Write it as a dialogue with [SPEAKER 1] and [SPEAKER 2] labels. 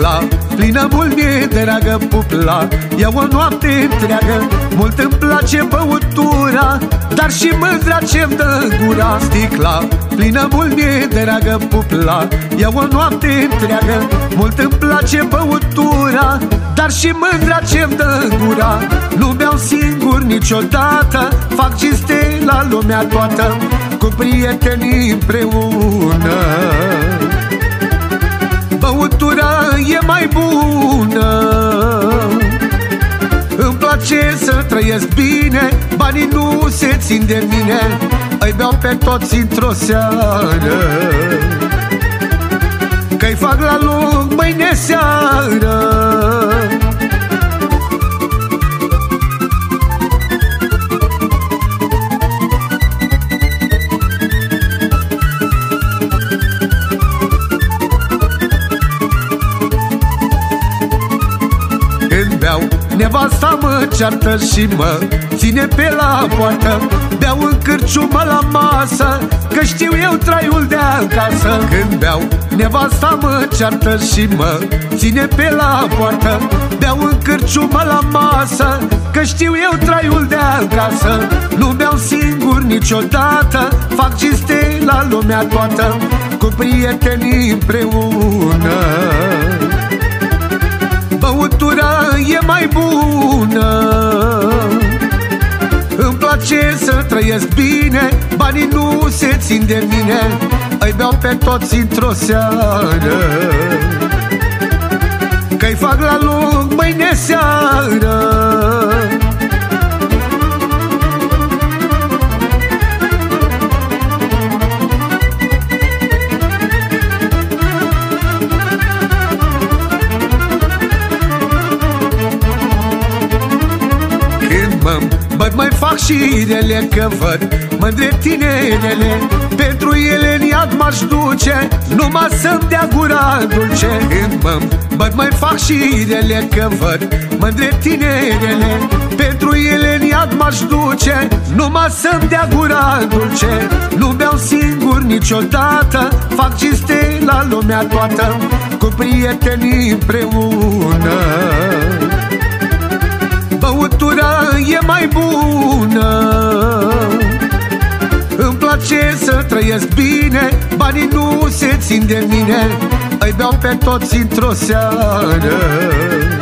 [SPEAKER 1] sticla Plină mult mi-e dragă pupla. Iau o noapte întreagă Mult îmi place băutura Dar și mândra ce-mi dă gura Sticla. Plină mult mi-e dragă pupla Iau o noapte întreagă Mult îmi place băutura Dar și mândra ce-mi dă gura. Nu beau singur niciodată Fac cinste la lumea toată Cu prietenii împreună trăiesc bine Banii nu se țin de mine Îi beau pe toți într-o seară. Că-i fac la loc mâine seară Nevasta mă ceartă și mă ține pe la poartă Beau în cârciumă la masă Că știu eu traiul de acasă. Când beau, nevasta mă ceartă și mă ține pe la poartă Beau în cârciumă la masă Că știu eu traiul de acasă. Nu beau singur niciodată Fac cinste la lumea toată Cu prietenii împreună să trăiesc bine Banii nu se țin de mine. Îi beau pe toți într-o seară. Că-i fac la loc mâine seară Băt mai fac și rele că văd. Mândre tinerele Pentru ele în iad m-aș duce. Numai să-mi dea gura dulce. Măm, băt mai fac și rele că văd. Mândre tinerele Pentru ele în iad m-aș duce. Numai să-mi dea gura dulce. Nu beau singur niciodată Fac cinste la lumea toată Cu prietenii împreună mai bună. Îmi place să trăiesc bine Banii nu se țin de mine Îi beau pe toți într-o seară. Că-i fac la loc mâine seară